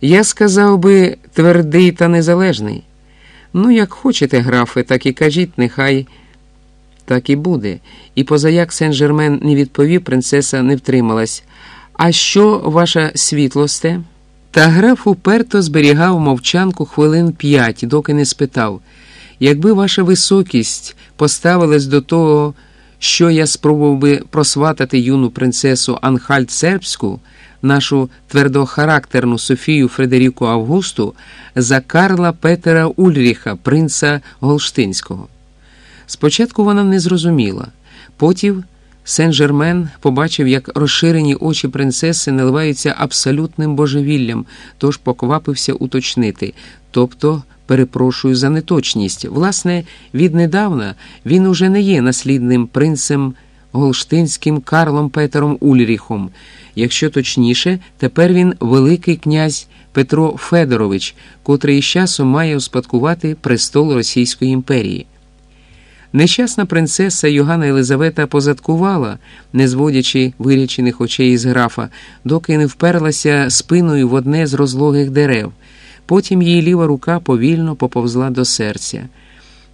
Я сказав би твердий та незалежний. Ну, як хочете, графе, так і кажіть, нехай так і буде. І позаяк Сен-Жермен не відповів, принцеса не втрималась. А що, ваша світлосте? Та граф уперто зберігав мовчанку хвилин п'ять, доки не спитав. Якби ваша високість поставилась до того, що я спробував би просватати юну принцесу Анхальд Сербську, нашу твердохарактерну Софію Фредеріку Августу, за Карла Петера Ульріха, принца Голштинського. Спочатку вона не зрозуміла, потім Сен-Жермен побачив, як розширені очі принцеси наливаються абсолютним божевіллям, тож поквапився уточнити, тобто, перепрошую за неточність. Власне, віднедавна він уже не є наслідним принцем Голштинським Карлом Петером Ульріхом. Якщо точніше, тепер він Великий князь Петро Федорович, котрий із часом має успадкувати престол Російської імперії. Нещасна принцеса Йоганна Єлизавета позадкувала, не зводячи вирячених очей із графа, доки не вперлася спиною в одне з розлогих дерев. Потім її ліва рука повільно поповзла до серця.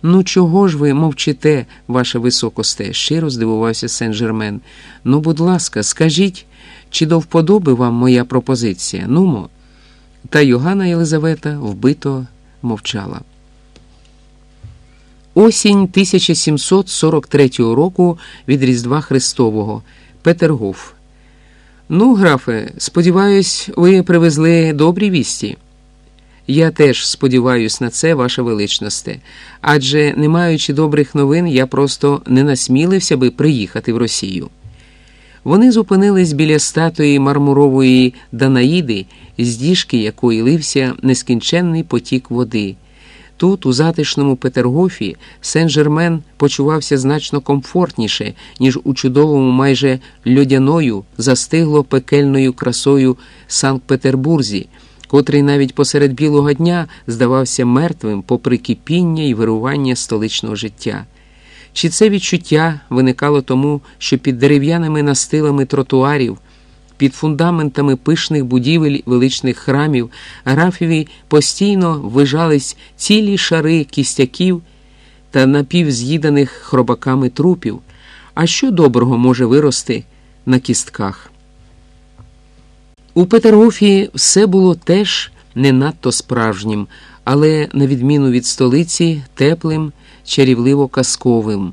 Ну, чого ж ви мовчите, ваше високосте? щиро здивувався Сен-Жермен. Ну, будь ласка, скажіть, чи до вподоби вам моя пропозиція? Нумо. Та Йоганна Єлизавета вбито мовчала. Осінь 1743 року від Різдва Христового Петергоф. Ну, графе, сподіваюсь, ви привезли добрі вісті. Я теж сподіваюсь на це, ваша величносте, адже, не маючи добрих новин, я просто не насмілився би приїхати в Росію. Вони зупинились біля статуї мармурової Данаїди, з діжки якої лився нескінченний потік води. Тут, у затишному Петергофі, Сен-Жермен почувався значно комфортніше, ніж у чудовому, майже льодяною, застигло пекельною красою Санкт-Петербурзі, котрий навіть посеред білого дня здавався мертвим попри кипіння і вирування столичного життя. Чи це відчуття виникало тому, що під дерев'яними настилами тротуарів? Під фундаментами пишних будівель величних храмів графові постійно вижались цілі шари кістяків та напівз'їданих хробаками трупів. А що доброго може вирости на кістках? У Петергофі все було теж не надто справжнім, але, на відміну від столиці, теплим, чарівливо казковим.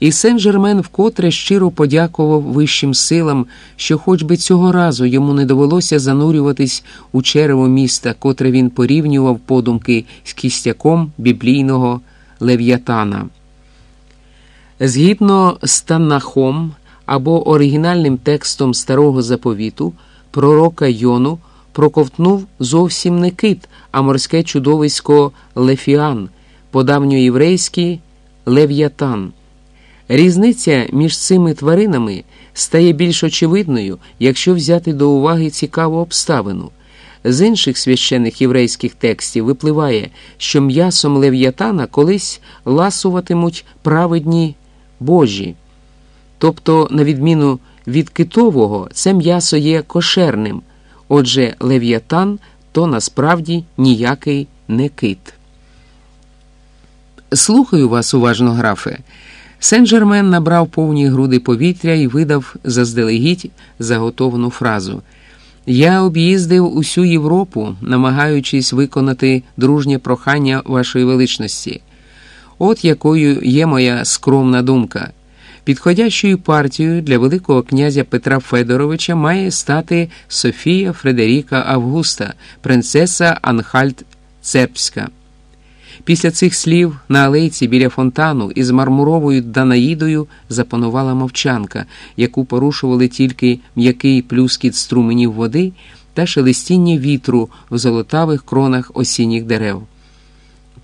І Сен-Жермен вкотре щиро подякував вищим силам, що хоч би цього разу йому не довелося занурюватись у черево міста, котре він порівнював подумки з кістяком біблійного лев'ятана. Згідно з Таннахом або оригінальним текстом старого заповіту, пророка Йону проковтнув зовсім не кит, а морське чудовисько Лефіан, по-давньоєврейськи Лев'ятан. Різниця між цими тваринами стає більш очевидною, якщо взяти до уваги цікаву обставину. З інших священих єврейських текстів випливає, що м'ясом лев'ятана колись ласуватимуть праведні божі. Тобто, на відміну від китового, це м'ясо є кошерним, отже, лев'ятан то насправді ніякий не кит. Слухаю вас уважно, графе. Сен-Жермен набрав повні груди повітря і видав заздалегідь заготовану фразу. Я об'їздив усю Європу, намагаючись виконати дружнє прохання вашої величності. От якою є моя скромна думка. Підходящою партією для Великого князя Петра Федоровича має стати Софія Фредеріка Августа, принцеса Анхальд Цербська. Після цих слів на алейці біля фонтану із мармуровою Данаїдою запанувала мовчанка, яку порушували тільки м'який плюскіт струменів води та шелестіння вітру в золотавих кронах осінніх дерев.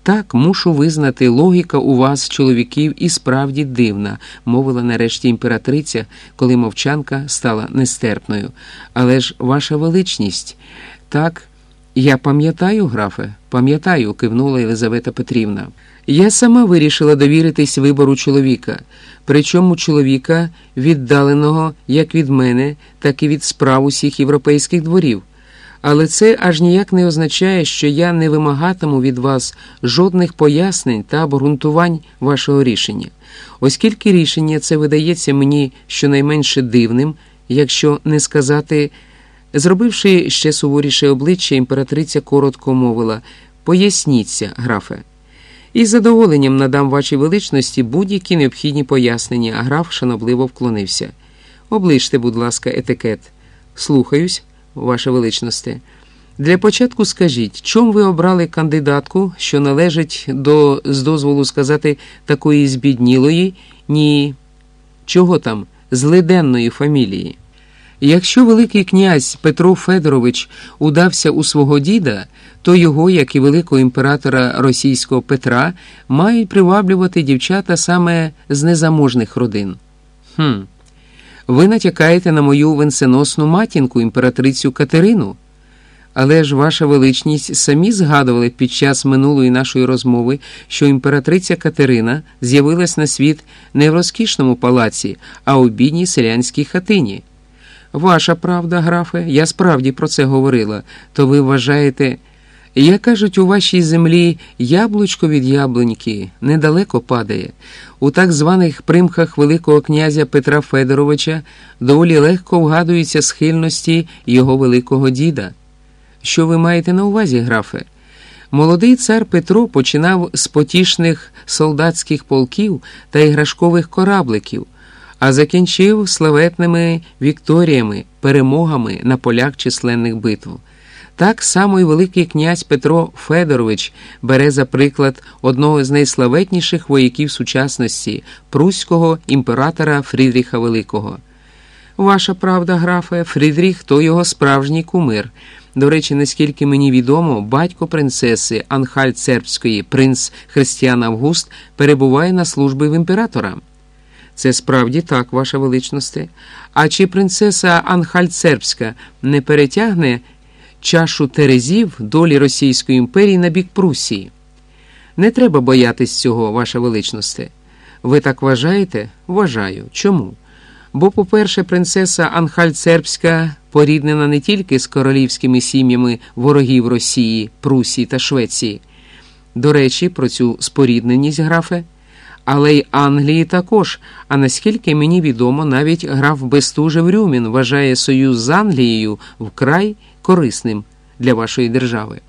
Так, мушу визнати, логіка у вас, чоловіків, і справді дивна, мовила нарешті імператриця, коли мовчанка стала нестерпною. Але ж ваша величність, так. Я пам'ятаю, графе, пам'ятаю, кивнула Єлизавета Петрівна. Я сама вирішила довіритись вибору чоловіка, причому чоловіка, віддаленого як від мене, так і від справ усіх європейських дворів. Але це аж ніяк не означає, що я не вимагатиму від вас жодних пояснень та обґрунтувань вашого рішення, оскільки рішення це видається мені щонайменше дивним, якщо не сказати. Зробивши ще суворіше обличчя, імператриця коротко мовила Поясніться, графе. Із задоволенням надам вашій величності будь-які необхідні пояснення, а граф шанобливо вклонився. Оближте, будь ласка, етикет. Слухаюсь, ваша величносте. Для початку скажіть, чому ви обрали кандидатку, що належить до, з дозволу сказати, такої збіднілої, ні чого там, злиденної фамілії? Якщо Великий князь Петро Федорович удався у свого діда, то його, як і великого імператора російського Петра, мають приваблювати дівчата саме з незаможних родин. Хм. Ви натякаєте на мою венценосну матінку, імператрицю Катерину. Але ж ваша величність самі згадували під час минулої нашої розмови, що імператриця Катерина з'явилась на світ не в розкішному палаці, а у бідній селянській хатині. Ваша правда, графе, я справді про це говорила, то ви вважаєте. Як кажуть, у вашій землі яблучко від яблуньки недалеко падає. У так званих примхах Великого князя Петра Федоровича доволі легко вгадуються схильності його великого діда. Що ви маєте на увазі, графе? Молодий цар Петро починав з потішних солдатських полків та іграшкових корабликів, а закінчив славетними вікторіями, перемогами на полях численних битв. Так само і Великий князь Петро Федорович бере за приклад одного з найславетніших вояків сучасності пруського імператора Фрідріха Великого. Ваша правда, графе, Фрідріх то його справжній кумир. До речі, наскільки мені відомо, батько принцеси Анхаль Цербської, принц Християн Август, перебуває на службі в імператора. Це справді так, ваша величносте. А чи принцеса Анхаль Цербська не перетягне чашу Терезів долі Російської імперії на бік Прусії? Не треба боятись цього, ваша величносте. Ви так вважаєте? Вважаю. Чому? Бо, по-перше, принцеса Анхаль Цербська поріднена не тільки з королівськими сім'ями ворогів Росії, Прусії та Швеції. До речі, про цю спорідненість графе, але й Англії також. А наскільки мені відомо, навіть граф Бестужев Рюмін вважає союз з Англією вкрай корисним для вашої держави.